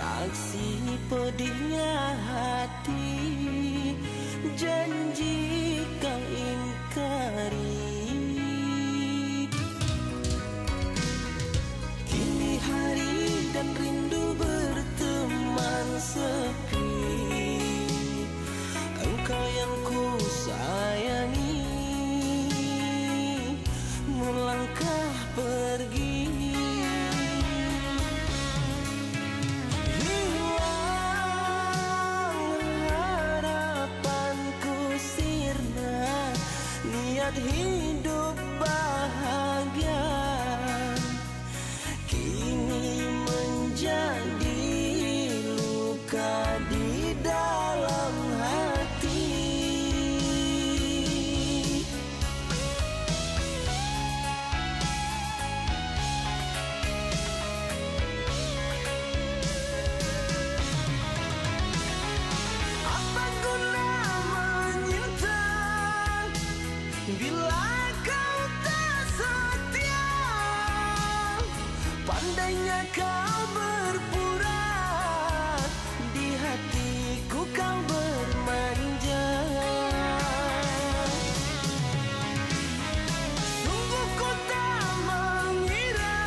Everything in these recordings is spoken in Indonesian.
Saksi pedihnya hati Janji kau ingkari. Kini hari dan rindu berteman sepi. Engkau yang ku sayangi. Melangkah pergi here. Pandainya kau berpura Di hatiku kau bermanja. Sungguh ku tak mengira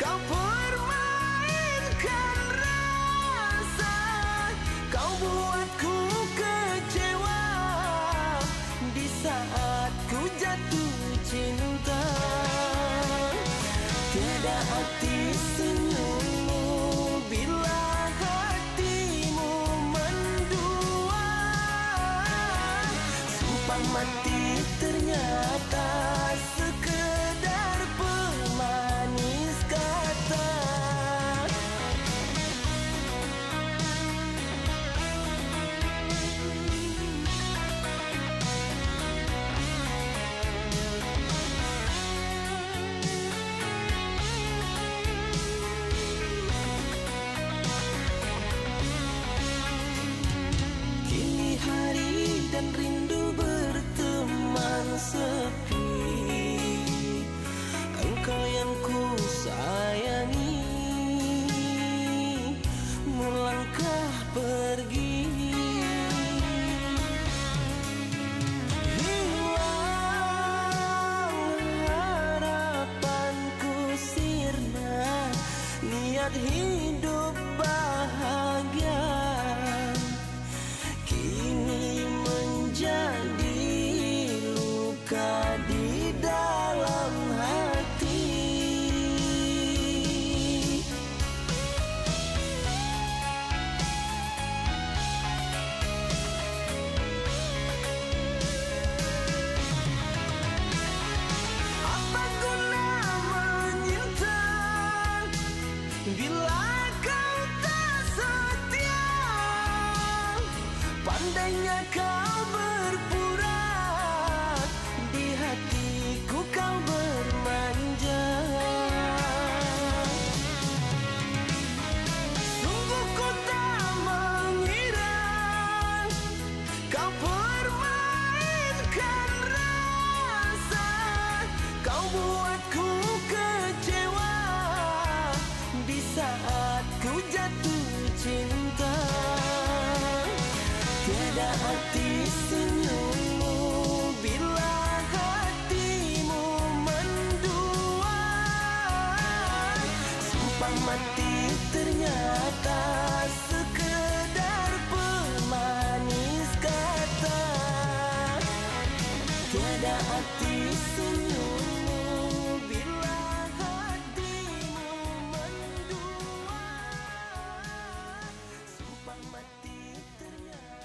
Kau permainkan rasa. Kau buatku kecewa Di saat ku jatuh cinta Tiada arti senyummu Bila hatimu mendua. Sumpah mati Pandainya kau berpura hati senyummu bila hatimu mendua sumpah mati ternyata sekedar pemanis kata. Tiada hati senyummu bila hatimu mendua sumpah mati ternyata